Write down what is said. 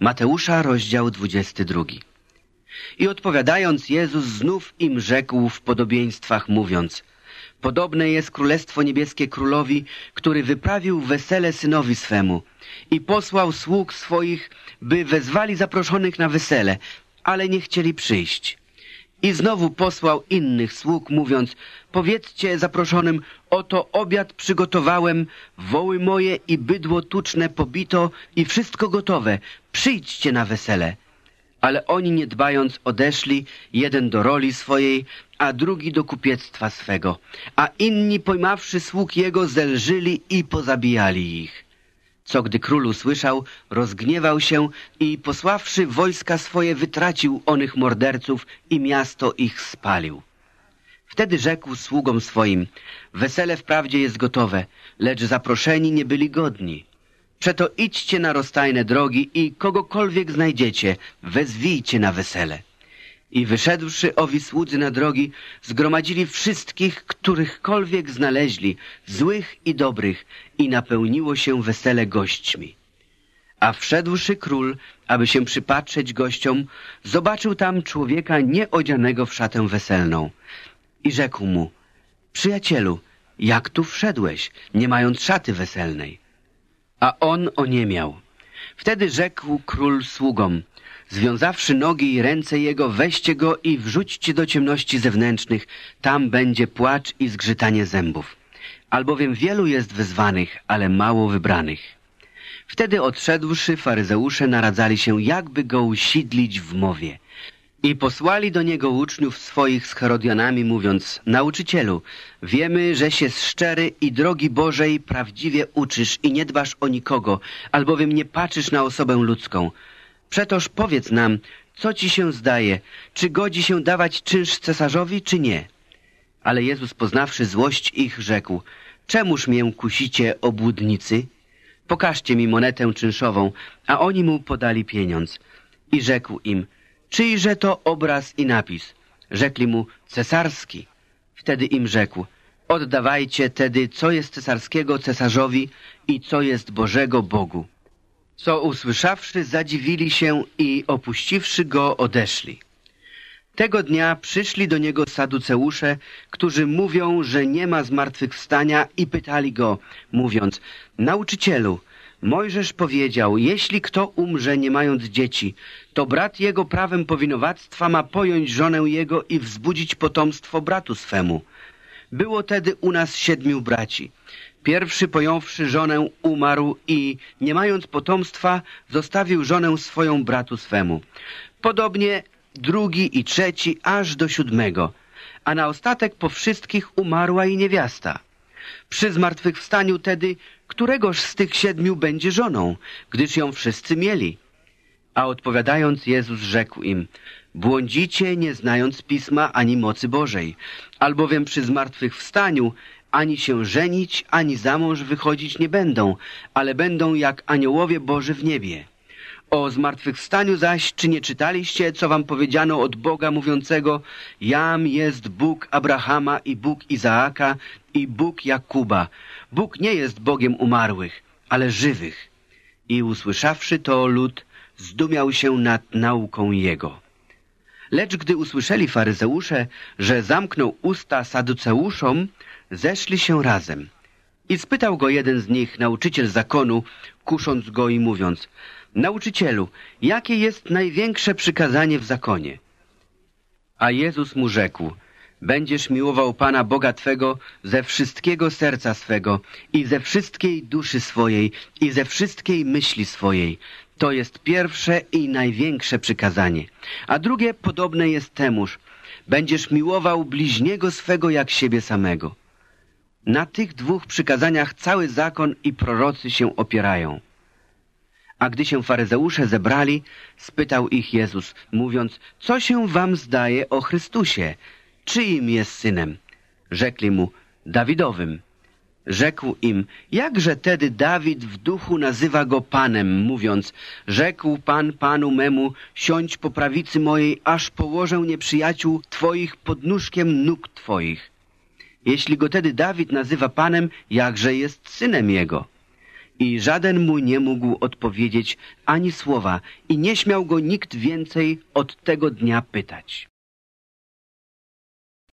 Mateusza, rozdział 22. I odpowiadając, Jezus znów im rzekł w podobieństwach, mówiąc Podobne jest Królestwo Niebieskie Królowi, który wyprawił wesele synowi swemu i posłał sług swoich, by wezwali zaproszonych na wesele, ale nie chcieli przyjść. I znowu posłał innych sług, mówiąc, powiedzcie zaproszonym, oto obiad przygotowałem, woły moje i bydło tuczne pobito i wszystko gotowe, przyjdźcie na wesele. Ale oni nie dbając odeszli, jeden do roli swojej, a drugi do kupiectwa swego, a inni pojmawszy sług jego zelżyli i pozabijali ich. Co gdy król usłyszał, rozgniewał się i posławszy wojska swoje wytracił onych morderców i miasto ich spalił. Wtedy rzekł sługom swoim, wesele wprawdzie jest gotowe, lecz zaproszeni nie byli godni. Przeto idźcie na rozstajne drogi i kogokolwiek znajdziecie, wezwijcie na wesele. I wyszedłszy owi słudzy na drogi, zgromadzili wszystkich, którychkolwiek znaleźli, złych i dobrych, i napełniło się wesele gośćmi. A wszedłszy król, aby się przypatrzeć gościom, zobaczył tam człowieka nieodzianego w szatę weselną. I rzekł mu, przyjacielu, jak tu wszedłeś, nie mając szaty weselnej? A on oniemiał. Wtedy rzekł król sługom, Związawszy nogi i ręce jego, weźcie go i wrzućcie do ciemności zewnętrznych. Tam będzie płacz i zgrzytanie zębów. Albowiem wielu jest wyzwanych, ale mało wybranych. Wtedy odszedłszy, faryzeusze naradzali się, jakby go usidlić w mowie. I posłali do niego uczniów swoich z Herodianami, mówiąc, Nauczycielu, wiemy, że się szczery i drogi Bożej prawdziwie uczysz i nie dbasz o nikogo, albowiem nie patrzysz na osobę ludzką, Przetoż powiedz nam, co ci się zdaje, czy godzi się dawać czynsz cesarzowi, czy nie? Ale Jezus, poznawszy złość ich, rzekł, czemuż mię kusicie, obłudnicy? Pokażcie mi monetę czynszową, a oni mu podali pieniądz. I rzekł im, czyjże to obraz i napis? Rzekli mu, cesarski. Wtedy im rzekł, oddawajcie tedy, co jest cesarskiego cesarzowi i co jest Bożego Bogu co usłyszawszy zadziwili się i opuściwszy go odeszli. Tego dnia przyszli do niego saduceusze, którzy mówią, że nie ma zmartwychwstania i pytali go, mówiąc, nauczycielu, Mojżesz powiedział, jeśli kto umrze nie mając dzieci, to brat jego prawem powinowactwa ma pojąć żonę jego i wzbudzić potomstwo bratu swemu. Było tedy u nas siedmiu braci. Pierwszy pojąwszy żonę umarł i, nie mając potomstwa, zostawił żonę swoją bratu swemu. Podobnie drugi i trzeci, aż do siódmego. A na ostatek po wszystkich umarła i niewiasta. Przy zmartwychwstaniu tedy, któregoż z tych siedmiu będzie żoną, gdyż ją wszyscy mieli? A odpowiadając, Jezus rzekł im, błądzicie, nie znając Pisma ani mocy Bożej, albowiem przy zmartwychwstaniu ani się żenić, ani za mąż wychodzić nie będą, ale będą jak aniołowie Boży w niebie. O zmartwychwstaniu zaś, czy nie czytaliście, co wam powiedziano od Boga mówiącego, Jam jest Bóg Abrahama i Bóg Izaaka i Bóg Jakuba. Bóg nie jest Bogiem umarłych, ale żywych. I usłyszawszy to, lud zdumiał się nad nauką Jego. Lecz gdy usłyszeli faryzeusze, że zamknął usta saduceuszom, zeszli się razem. I spytał go jeden z nich, nauczyciel zakonu, kusząc go i mówiąc, Nauczycielu, jakie jest największe przykazanie w zakonie? A Jezus mu rzekł, Będziesz miłował Pana Boga Twego ze wszystkiego serca swego i ze wszystkiej duszy swojej i ze wszystkiej myśli swojej. To jest pierwsze i największe przykazanie. A drugie podobne jest temuż. Będziesz miłował bliźniego swego jak siebie samego. Na tych dwóch przykazaniach cały zakon i prorocy się opierają. A gdy się faryzeusze zebrali, spytał ich Jezus, mówiąc, co się wam zdaje o Chrystusie? Czyim jest synem? Rzekli mu, Dawidowym. Rzekł im, jakże tedy Dawid w duchu nazywa go Panem, mówiąc, rzekł Pan Panu memu, siądź po prawicy mojej, aż położę nieprzyjaciół Twoich pod nóżkiem nóg Twoich. Jeśli go tedy Dawid nazywa Panem, jakże jest synem jego? I żaden mu nie mógł odpowiedzieć ani słowa i nie śmiał go nikt więcej od tego dnia pytać.